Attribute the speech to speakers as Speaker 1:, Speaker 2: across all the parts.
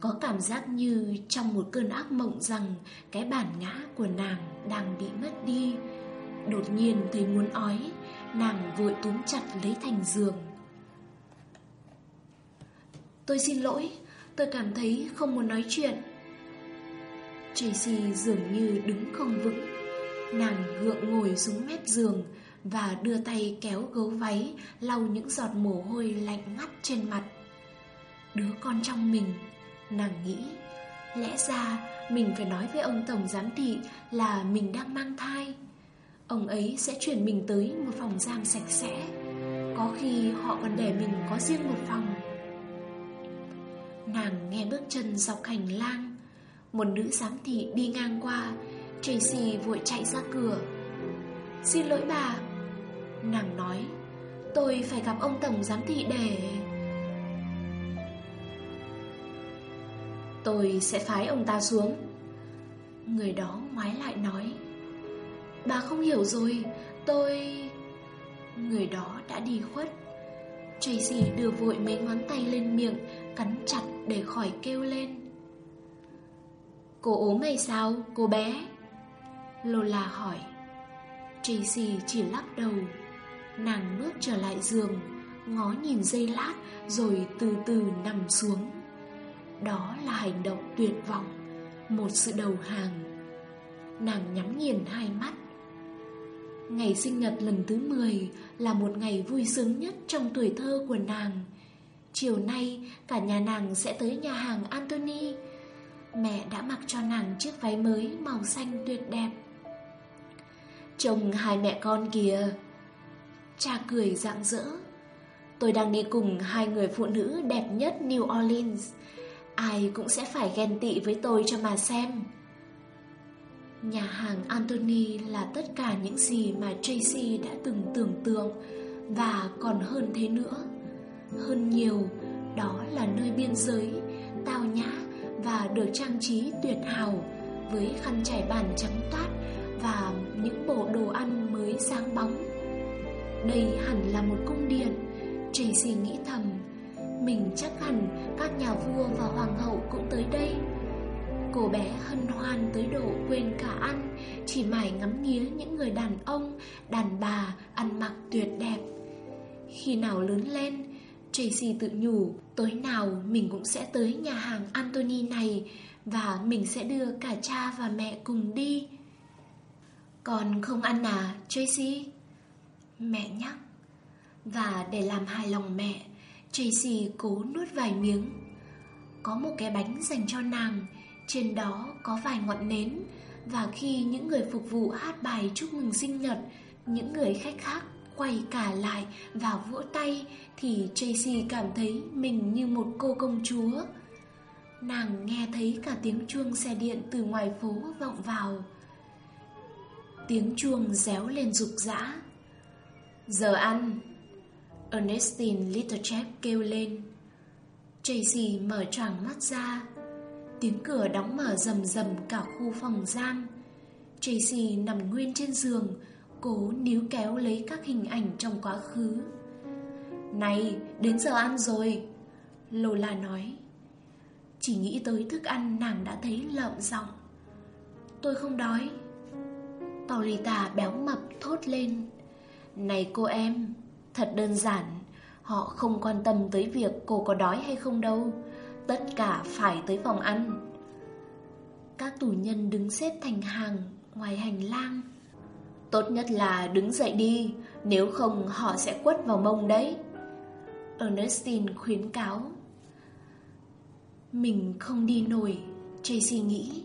Speaker 1: Có cảm giác như trong một cơn ác mộng rằng cái bản ngã của nàng đang bị mất đi. Đột nhiên thấy muốn ói, nàng vội túm chặt lấy thành giường. Tôi xin lỗi, tôi cảm thấy không muốn nói chuyện. Tracy dường như đứng không vững. Nàng gượng ngồi xuống mép giường và đưa tay kéo gấu váy lau những giọt mồ hôi lạnh ngắt trên mặt. Đứa con trong mình Nàng nghĩ, Lẽ ra mình phải nói với ông Tổng Giám Thị là mình đang mang thai. Ông ấy sẽ chuyển mình tới một phòng giam sạch sẽ. Có khi họ còn để mình có riêng một phòng. Nàng nghe bước chân dọc hành lang, Một nữ giám thị đi ngang qua. Tracy vội chạy ra cửa. Xin lỗi bà, Nàng nói. Tôi phải gặp ông Tổng Giám Thị để... Tôi sẽ phái ông ta xuống. Người đó ngoái lại nói, Bà không hiểu rồi, Tôi... Người đó đã đi khuất. Tracy đưa vội mấy ngón tay lên miệng, Cắn chặt để khỏi kêu lên. Cô ốm hay sao, cô bé? Lola hỏi. Tracy chỉ lắc đầu. Nàng bước trở lại giường, Ngó nhìn dây lát Rồi từ từ nằm xuống đó là hành động tuyệt vọng, Một sự đầu hàng. Nàng nhắm nghiền hai mắt. Ngày sinh nhật lần thứ 10 Là một ngày vui sướng nhất Trong tuổi thơ của nàng. Chiều nay, cả nhà nàng sẽ tới nhà hàng Anthony. Mẹ đã mặc cho nàng chiếc váy mới Màu xanh tuyệt đẹp. Chồng hai mẹ con kìa. Cha cười rạng rỡ. Tôi đang đi cùng hai người phụ nữ đẹp nhất New Orleans. Ai cũng sẽ phải ghen tị với tôi cho mà xem. Nhà hàng Anthony là tất cả những gì mà Tracy đã từng tưởng tượng Và còn hơn thế nữa. Hơn nhiều, đó là nơi biên giới, tao nhã và được trang trí tuyệt hảo Với khăn trải bàn trắng toát và những bộ đồ ăn mới sáng bóng. Đây hẳn là một cung điện Tracy nghĩ thầm mình chắc hẳn các nhà vua và hoàng hậu cũng tới đây. Cô bé hân hoan tới độ quên cả ăn Chỉ mải ngắm nghía những người đàn ông, đàn bà ăn mặc tuyệt đẹp. Khi nào lớn lên, Tracy tự nhủ Tối nào mình cũng sẽ tới nhà hàng Anthony này Và mình sẽ đưa cả cha và mẹ cùng đi. Còn không ăn à, Tracy? Mẹ nhắc. Và để làm hài lòng mẹ Tracy cố nuốt vài miếng. Có một cái bánh dành cho nàng, Trên đó có vài ngọn nến, Và khi những người phục vụ hát bài chúc mừng sinh nhật, Những người khách khác quay cả lại và vỗ tay, Thì Tracy cảm thấy mình như một cô công chúa. Nàng nghe thấy cả tiếng chuông xe điện từ ngoài phố vọng vào. Tiếng chuông réo lên rục rã. Giờ ăn. Ernestine Littlechap kêu lên. Tracy mở choàng mắt ra. Tiếng cửa đóng mở rầm rầm cả khu phòng giam. Tracy nằm nguyên trên giường Cố níu kéo lấy các hình ảnh trong quá khứ. Này, đến giờ ăn rồi Lola nói. Chỉ nghĩ tới thức ăn nàng đã thấy lợm giọng. Tôi không đói. Paulita béo mập thốt lên. Này cô em Thật đơn giản, họ không quan tâm tới việc cô có đói hay không đâu. Tất cả phải tới phòng ăn. Các tù nhân đứng xếp thành hàng ngoài hành lang. Tốt nhất là đứng dậy đi, nếu không họ sẽ quất vào mông đấy. Ernestine khuyến cáo. Mình không đi nổi, Tracy nghĩ.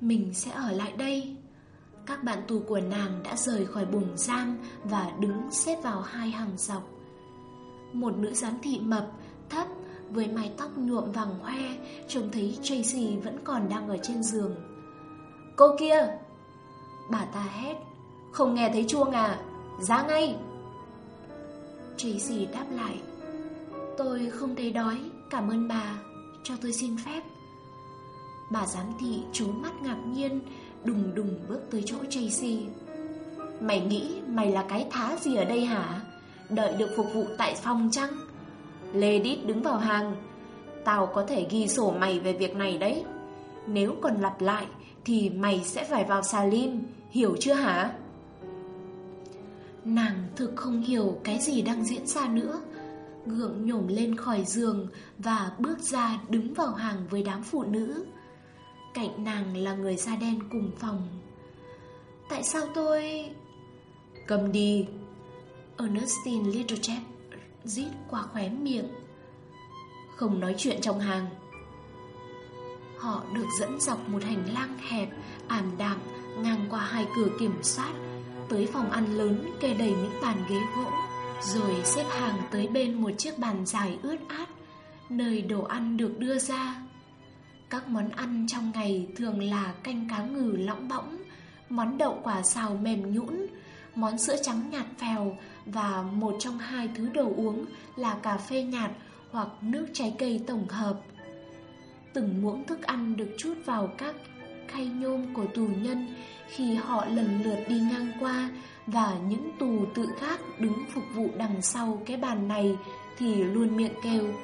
Speaker 1: Mình sẽ ở lại đây. Các bạn tù của nàng đã rời khỏi buồng giam và đứng xếp vào hai hàng dọc. Một nữ giám thị mập, thấp, với mái tóc nhuộm vàng hoe, trông thấy Tracy vẫn còn đang ở trên giường. Cô kia! Bà ta hét. Không nghe thấy chuông à? Ra ngay! Tracy đáp lại. Tôi không thấy đói Cảm ơn bà. Cho tôi xin phép. Bà giám thị trố mắt ngạc nhiên Đùng đùng bước tới chỗ Tracy Mày nghĩ mày là cái thá gì ở đây hả? Đợi được phục vụ tại phòng chăng? Lê Đít đứng vào hàng. Tao có thể ghi sổ mày về việc này đấy. Nếu còn lặp lại Thì mày sẽ phải vào Salim, Hiểu chưa hả? Nàng thực không hiểu Cái gì đang diễn ra nữa. Gượng nhổm lên khỏi giường Và bước ra đứng vào hàng với đám phụ nữ. Cạnh nàng là người da đen cùng phòng. Tại sao tôi... Cầm đi? Ernestine Littlechap rít qua khóe miệng. Không nói chuyện trong hàng. Họ được dẫn dọc một hành lang hẹp, ảm đạm ngang qua hai cửa kiểm soát tới phòng ăn lớn kê đầy những bàn ghế gỗ rồi xếp hàng tới bên một chiếc bàn dài ướt át nơi đồ ăn được đưa ra các món ăn trong ngày thường là canh cá ngừ lõng bõng, món đậu quả xào mềm nhũn, món sữa trắng nhạt phèo và một trong hai thứ đồ uống là cà phê nhạt hoặc nước trái cây tổng hợp. Từng muỗng thức ăn được chút vào các khay nhôm của tù nhân khi họ lần lượt đi ngang qua và những tù tự khác đứng phục vụ đằng sau cái bàn này thì luôn miệng kêu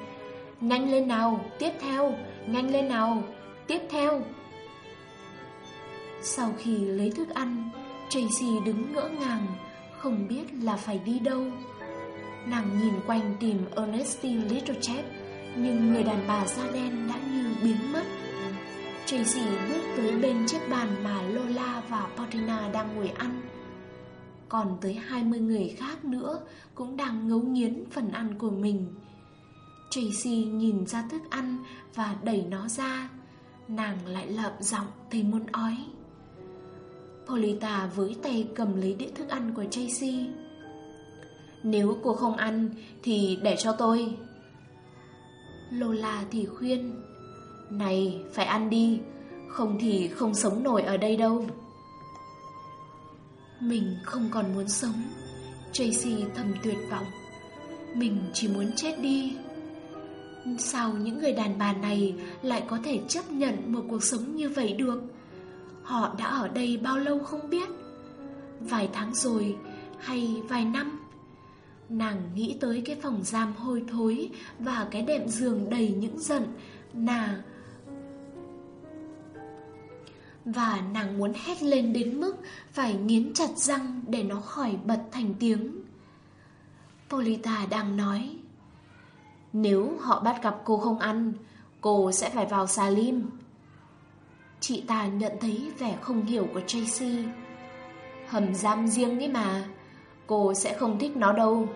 Speaker 1: Nhanh lên nào, tiếp theo, nhanh lên nào, tiếp theo. Sau khi lấy thức ăn, Tracy đứng ngỡ ngàng, không biết là phải đi đâu. Nàng nhìn quanh tìm Ernestine Littlechap, nhưng người đàn bà da đen đã như biến mất. Tracy bước tới bên chiếc bàn mà Lola và Paulina đang ngồi ăn. Còn tới 20 người khác nữa cũng đang ngấu nghiến phần ăn của mình. Tracy nhìn ra thức ăn và đẩy nó ra. Nàng lại lợm giọng thấy muốn ói. Polita với tay cầm lấy đĩa thức ăn của Tracy. Nếu cô không ăn thì để cho tôi. Lola thì khuyên. Này, phải ăn đi, không thì không sống nổi ở đây đâu. Mình không còn muốn sống. Tracy thầm tuyệt vọng. Mình chỉ muốn chết đi. Sao những người đàn bà này lại có thể chấp nhận một cuộc sống như vậy được? Họ đã ở đây bao lâu không biết? Vài tháng rồi hay vài năm? Nàng nghĩ tới cái phòng giam hôi thối và cái đệm giường đầy những giận, nàng Và nàng muốn hét lên đến mức phải nghiến chặt răng để nó khỏi bật thành tiếng. Polita đang nói. Nếu họ bắt gặp cô không ăn, cô sẽ phải vào Salim. Chị ta nhận thấy vẻ không hiểu của Tracy. Hầm giam riêng ấy mà, cô sẽ không thích nó đâu.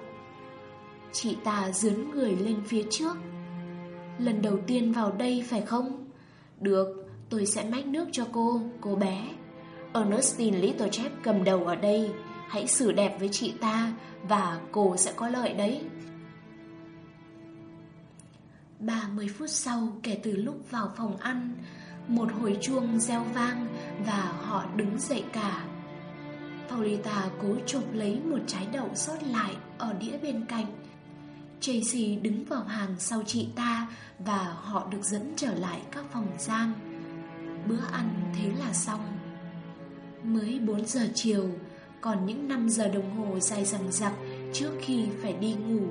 Speaker 1: Chị ta dướn người lên phía trước. Lần đầu tiên vào đây phải không? Được, tôi sẽ mách nước cho cô, cô bé. Ernestine Littlechap cầm đầu ở đây. Hãy xử đẹp với chị ta và cô sẽ có lợi đấy. 30 phút sau kể từ lúc vào phòng ăn, một hồi chuông reo vang và họ đứng dậy cả. Paulita cố chụp lấy một trái đậu sót lại ở đĩa bên cạnh. Tracy đứng vào hàng sau chị ta và họ được dẫn trở lại các phòng giam. Bữa ăn thế là xong. Mới 4 giờ chiều, còn những 5 giờ đồng hồ dài dằng dặc trước khi phải đi ngủ.